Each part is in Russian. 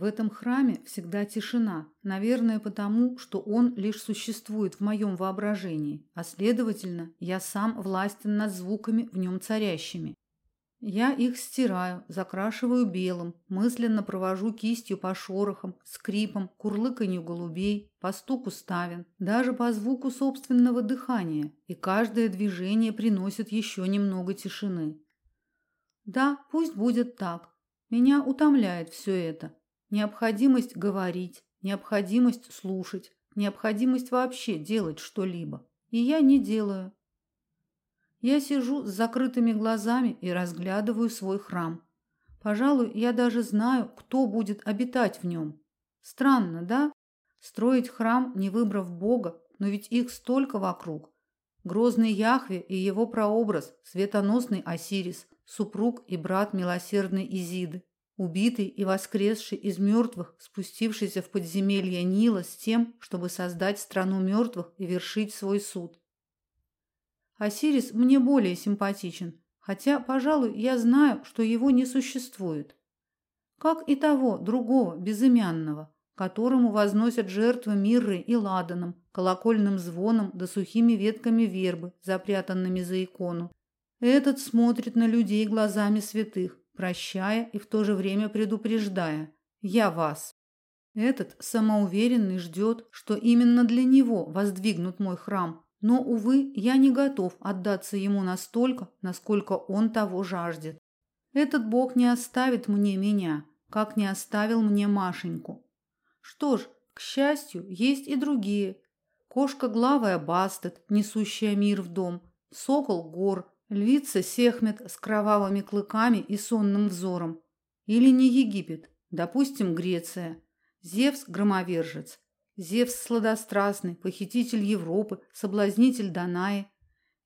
В этом храме всегда тишина, наверное, потому, что он лишь существует в моем воображении, а следовательно, я сам властен над звуками в нем царящими. Я их стираю, закрашиваю белым, мысленно провожу кистью по шорохам, скрипам, курлыканью голубей, по стуку ставен, даже по звуку собственного дыхания, и каждое движение приносит еще немного тишины. Да, пусть будет так. Меня утомляет все это. Необходимость говорить, необходимость слушать, необходимость вообще делать что-либо. И я не делаю. Я сижу с закрытыми глазами и разглядываю свой храм. Пожалуй, я даже знаю, кто будет обитать в нем. Странно, да? Строить храм, не выбрав Бога, но ведь их столько вокруг. Грозный Яхве и его прообраз, светоносный Осирис, супруг и брат милосердной Изиды, убитый и воскресший из мертвых, спустившийся в подземелье Нила с тем, чтобы создать страну мертвых и вершить свой суд. Осирис мне более симпатичен, хотя, пожалуй, я знаю, что его не существует. Как и того другого безымянного, которому возносят жертвы миррой и ладаном, колокольным звоном да сухими ветками вербы, запрятанными за икону. Этот смотрит на людей глазами святых, прощая и в то же время предупреждая: "Я вас". Этот самоуверенный ждет, что именно для него воздвигнут мой храм, но, увы, я не готов отдаться ему настолько, насколько он того жаждет. Этот бог не оставит мне меня, как не оставил мне Машеньку. Что ж, к счастью, есть и другие. Кошка главая Бастет, несущая мир в дом, сокол Гор, львица Сехмет с кровавыми клыками и сонным взором. Или не Египет, допустим, Греция. Зевс громовержец, Зевс сладострастный, похититель Европы, соблазнитель Данаи,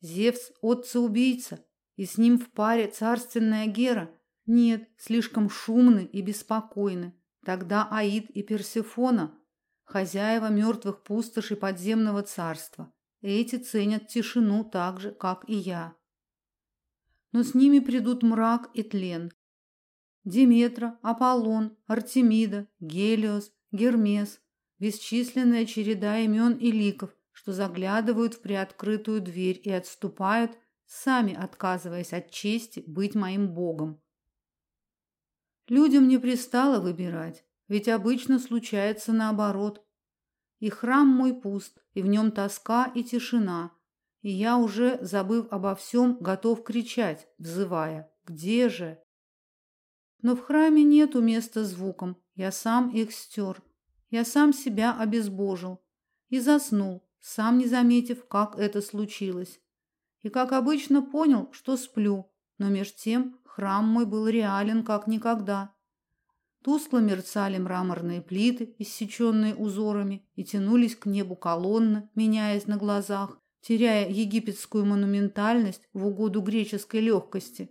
Зевс отца-убийца, и с ним в паре царственная Гера. Нет, слишком шумны и беспокойны. Тогда Аид и Персефона, хозяева мертвых пустошей подземного царства. Эти ценят тишину так же, как и я. Но с ними придут мрак и тлен. Диметра, Аполлон, Артемида, Гелиос, Гермес, бесчисленная череда имен и ликов, что заглядывают в приоткрытую дверь и отступают, сами отказываясь от чести быть моим богом. Людям не пристало выбирать, ведь обычно случается наоборот. И храм мой пуст, и в нем тоска и тишина, и я уже, забыв обо всем, готов кричать, взывая: "Где же?" Но в храме нету места звукам. Я сам их стер. Я сам себя обезбожил и заснул, сам не заметив, как это случилось. И как обычно понял, что сплю, но меж тем храм мой был реален как никогда. Тускло мерцали мраморные плиты, иссеченные узорами, и тянулись к небу колонны, меняясь на глазах, теряя египетскую монументальность в угоду греческой легкости.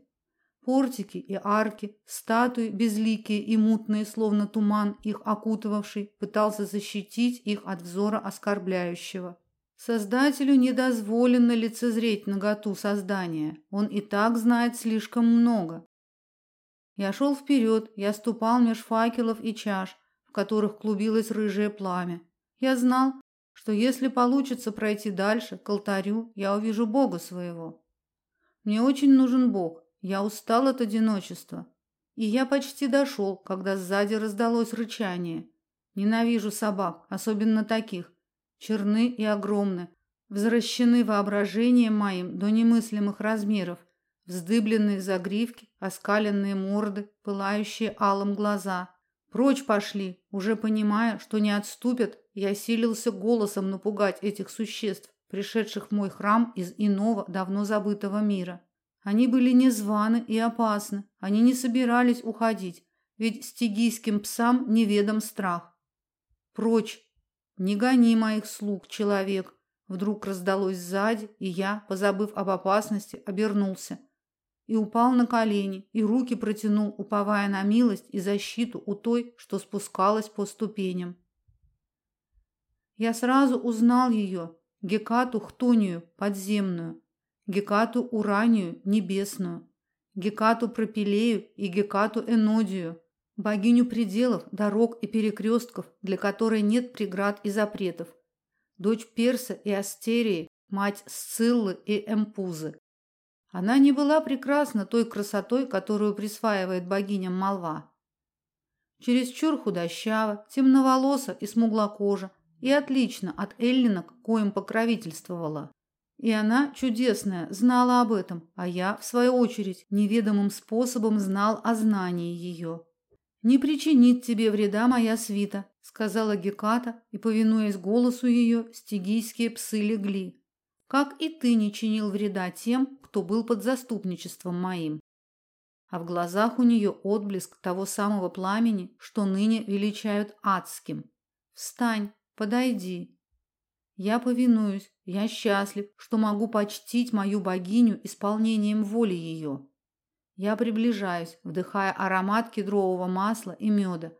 Портики и арки, статуи безликие и мутные, словно туман, их окутывавший, пытался защитить их от взора оскорбляющего. Создателю не дозволено лицезреть наготу создания. Он и так знает слишком много. Я шел вперед, я ступал меж факелов и чаш, в которых клубилось рыжее пламя. Я знал, что если получится пройти дальше, к алтарю, я увижу Бога своего. Мне очень нужен Бог, я устал от одиночества, и я почти дошел, когда сзади раздалось рычание. Ненавижу собак, особенно таких. Черны и огромны, взращены воображением моим до немыслимых размеров, вздыбленные загривки, оскаленные морды, пылающие алым глаза. Прочь пошли, уже понимая, что не отступят, я силился голосом напугать этих существ, пришедших в мой храм из иного, давно забытого мира. Они были незваны и опасны. Они не собирались уходить, ведь стигийским псам неведом страх. Прочь! Не гони моих слуг, человек! Вдруг раздалось сзади, и я, позабыв об опасности, обернулся и упал на колени, и руки протянул, уповая на милость и защиту у той, что спускалась по ступеням. Я сразу узнал ее, Гекату Хтонию, подземную, Гекату Уранию небесную, Гекату Пропилею и Гекату Энодию, богиню пределов, дорог и перекрестков, для которой нет преград и запретов, дочь Перса и Астерии, мать Сциллы и Эмпузы. Она не была прекрасна той красотой, которую присваивает богиням молва. Чересчур худощава, темноволоса и смуглокожа, и отлично от эллинок, коим покровительствовала. И она, чудесная, знала об этом, а я, в свою очередь, неведомым способом знал о знании ее. «Не причинит тебе вреда моя свита», — сказала Геката, и, повинуясь голосу ее, стигийские псы легли. «Как и ты не чинил вреда тем, кто был под заступничеством моим». А в глазах у нее отблеск того самого пламени, что ныне величают адским. «Встань, подойди». Я повинуюсь, я счастлив, что могу почтить мою богиню исполнением воли ее. Я приближаюсь, вдыхая аромат кедрового масла и меда.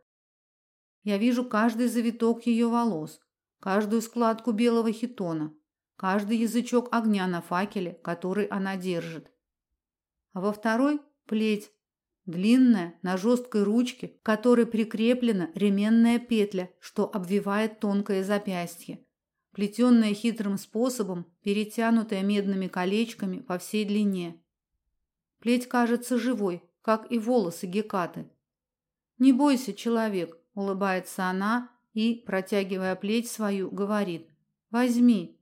Я вижу каждый завиток ее волос, каждую складку белого хитона, каждый язычок огня на факеле, который она держит. А во второй плеть, длинная, на жесткой ручке, к которой прикреплена ременная петля, что обвивает тонкое запястье, плетенная хитрым способом, перетянутая медными колечками по всей длине. Плеть кажется живой, как и волосы Гекаты. Не бойся, человек, улыбается она и, протягивая плеть свою, говорит: "Возьми".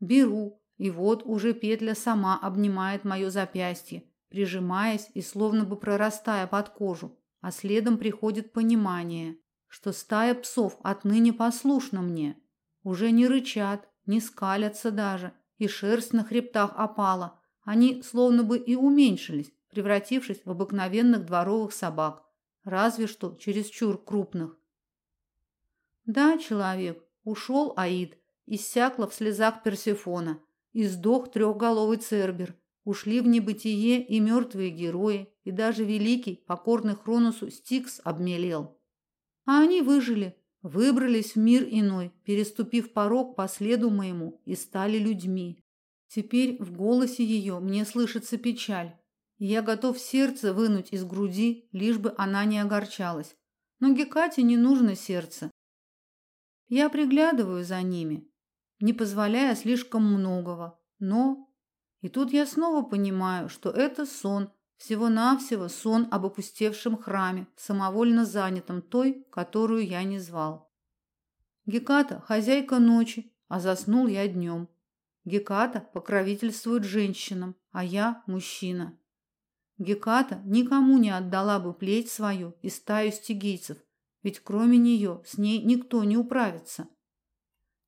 Беру, и вот уже петля сама обнимает мое запястье, прижимаясь и словно бы прорастая под кожу, а следом приходит понимание, что стая псов отныне послушна мне, уже не рычат, не скалятся даже, и шерсть на хребтах опала, они словно бы и уменьшились, превратившись в обыкновенных дворовых собак, разве что чересчур крупных. Да, человек, ушел Аид, иссякла в слезах Персефона, и сдох трехголовый Цербер, ушли в небытие и мертвые герои, и даже великий, покорный Хроносу Стикс обмелел. А они выжили, выбрались в мир иной, переступив порог по следу моему и стали людьми. Теперь в голосе ее мне слышится печаль. И я готов сердце вынуть из груди, лишь бы она не огорчалась. Но Гекате не нужно сердце. Я приглядываю за ними, не позволяя слишком многого, но и тут я снова понимаю, что это сон, всего-навсего сон об опустевшем храме, самовольно занятом той, которую я не звал. Геката хозяйка ночи, а заснул я днем. Геката покровительствует женщинам, а я мужчина. Геката никому не отдала бы плеть свою и стаю стигийцев, ведь кроме нее с ней никто не управится.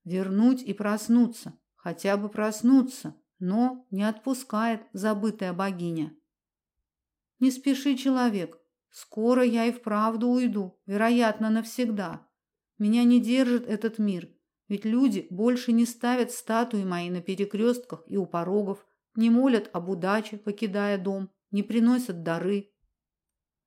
Вернуть и проснуться, хотя бы проснуться, но не отпускает забытая богиня. Не спеши, человек, скоро я и вправду уйду, вероятно, навсегда. Меня не держит этот мир, ведь люди больше не ставят статуи мои на перекрестках и у порогов, не молят об удаче, покидая дом, не приносят дары.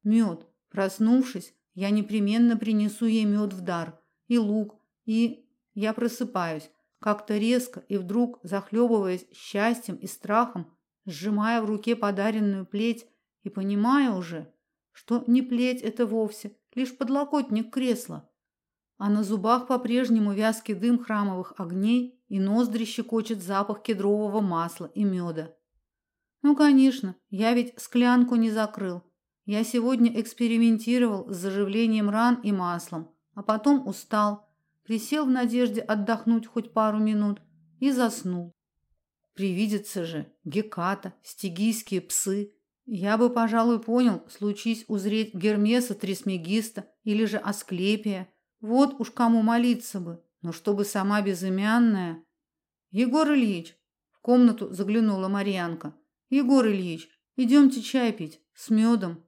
Мед. Проснувшись, я непременно принесу ей мед в дар, и лук, и... Я просыпаюсь, как-то резко и вдруг, захлебываясь счастьем и страхом, сжимая в руке подаренную плеть и понимая уже, что не плеть это вовсе, лишь подлокотник кресла, а на зубах по-прежнему вязкий дым храмовых огней и ноздри щекочет запах кедрового масла и меда. Ну, конечно, я ведь склянку не закрыл. Я сегодня экспериментировал с заживлением ран и маслом, а потом устал, присел в надежде отдохнуть хоть пару минут и заснул. Привидится же Геката, стигийские псы. Я бы, пожалуй, понял, случись узреть Гермеса Трисмегиста или же Асклепия, вот уж кому молиться бы, но чтобы сама безымянная. Егор Ильич, в комнату заглянула Марьянка. Егор Ильич, идемте чай пить с медом.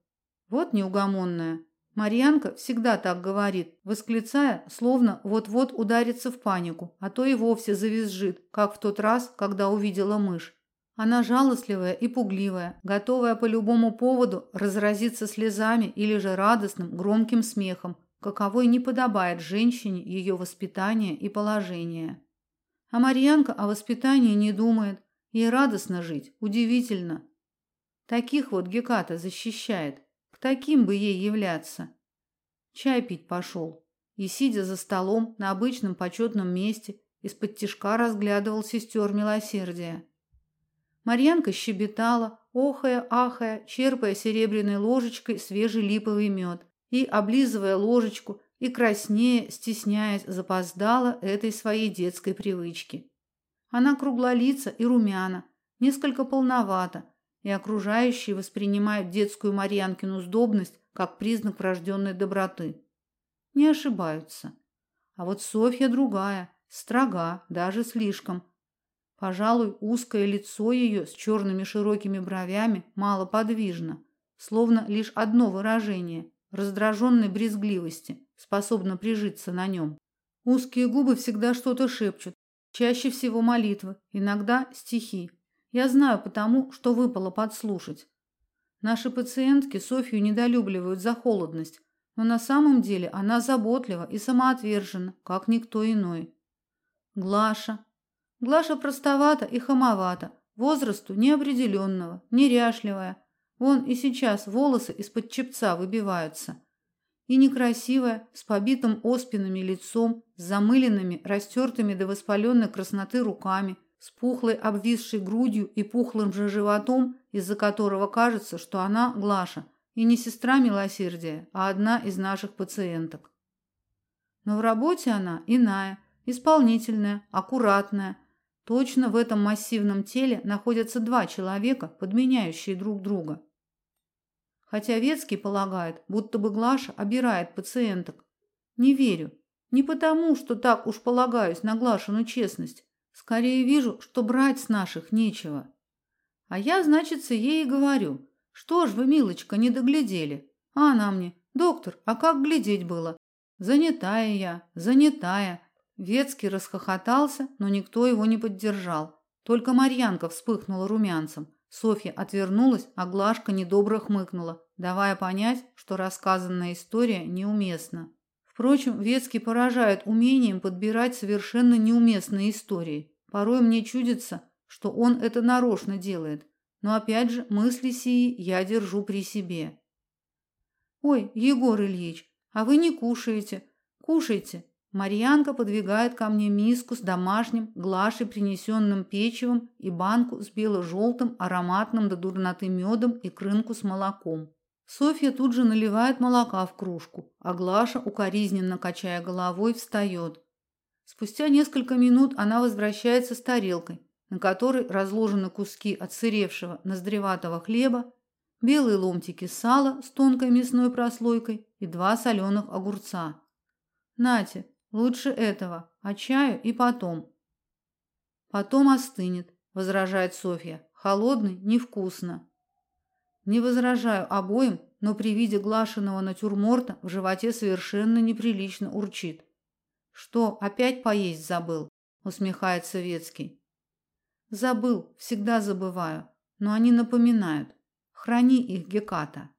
Вот неугомонная. Марьянка всегда так говорит, восклицая, словно вот-вот ударится в панику, а то и вовсе завизжит, как в тот раз, когда увидела мышь. Она жалостливая и пугливая, готовая по любому поводу разразиться слезами или же радостным громким смехом, каковой не подобает женщине ее воспитание и положение. А Марьянка о воспитании не думает, ей радостно жить, удивительно. Таких вот Геката защищает, таким бы ей являться. Чай пить пошел. И, сидя за столом на обычном почетном месте, из-под тишка разглядывал сестер милосердия. Марьянка щебетала, охая, ахая, черпая серебряной ложечкой свежий липовый мед и, облизывая ложечку, и краснее, стесняясь, запоздала этой своей детской привычки. Она круглолица и румяна, несколько полновата, и окружающие воспринимают детскую Марьянкину сдобность как признак врожденной доброты. Не ошибаются. А вот Софья другая, строга, даже слишком. Пожалуй, узкое лицо ее с черными широкими бровями мало подвижно, словно лишь одно выражение раздраженной брезгливости способно прижиться на нем. Узкие губы всегда что-то шепчут, чаще всего молитвы, иногда стихи. Я знаю потому, что выпало подслушать. Наши пациентки Софью недолюбливают за холодность, но на самом деле она заботлива и самоотвержена, как никто иной. Глаша. Глаша простовата и хамовата, возрасту неопределенного, неряшливая. Вон и сейчас волосы из-под чепца выбиваются и некрасивая, с побитым оспинами лицом, с замыленными, растертыми до воспаленной красноты руками, с пухлой обвисшей грудью и пухлым же животом, из-за которого кажется, что она Глаша, и не сестра милосердия, а одна из наших пациенток. Но в работе она иная, исполнительная, аккуратная. Точно в этом массивном теле находятся два человека, подменяющие друг друга хотя Ветский полагает, будто бы Глаша обирает пациенток. Не верю. Не потому, что так уж полагаюсь на Глашину честность. Скорее вижу, что брать с наших нечего. А я, значит, ей и говорю. Что ж вы, милочка, не доглядели? А она мне: "Доктор, а как глядеть было? Занятая я, занятая". Ветский расхохотался, но никто его не поддержал. Только Марьянка вспыхнула румянцем. Софья отвернулась, а Глашка недобро хмыкнула, давая понять, что рассказанная история неуместна. Впрочем, Ветский поражает умением подбирать совершенно неуместные истории. Порой мне чудится, что он это нарочно делает. Но опять же, мысли сии я держу при себе. Ой, Егор Ильич, а вы не кушаете? Кушайте, Марьянка подвигает ко мне миску с домашним, глашей принесенным печевом и банку с бело-желтым ароматным до дурноты медом и крынку с молоком. Софья тут же наливает молока в кружку, а Глаша, укоризненно качая головой, встает. Спустя несколько минут она возвращается с тарелкой, на которой разложены куски отсыревшего ноздреватого хлеба, белые ломтики сала с тонкой мясной прослойкой и два соленых огурца. Нате, Лучше этого, а чаю и потом. Потом остынет, возражает Софья. Холодный невкусно. Не возражаю обоим, но при виде глашеного натюрморта в животе совершенно неприлично урчит. Что, опять поесть забыл? усмехается Ветский. Забыл, всегда забываю, но они напоминают. Храни их, Геката.